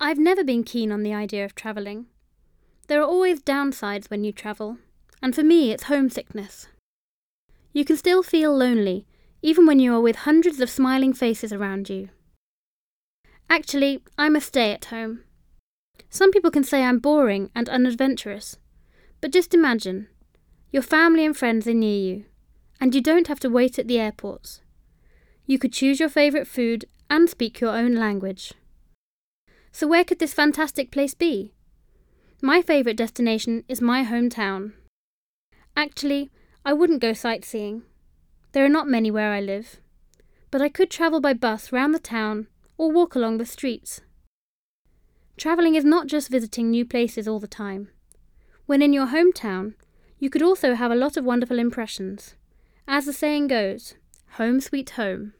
I've never been keen on the idea of travelling. There are always downsides when you travel, and for me it's homesickness. You can still feel lonely, even when you are with hundreds of smiling faces around you. Actually, I'm a stay at home. Some people can say I'm boring and unadventurous, but just imagine your family and friends are near you, and you don't have to wait at the airports. You could choose your favourite food and speak your own language. So, where could this fantastic place be? My favourite destination is my hometown. Actually, I wouldn't go sightseeing. There are not many where I live. But I could travel by bus round the town or walk along the streets. Travelling is not just visiting new places all the time. When in your hometown, you could also have a lot of wonderful impressions. As the saying goes, home sweet home.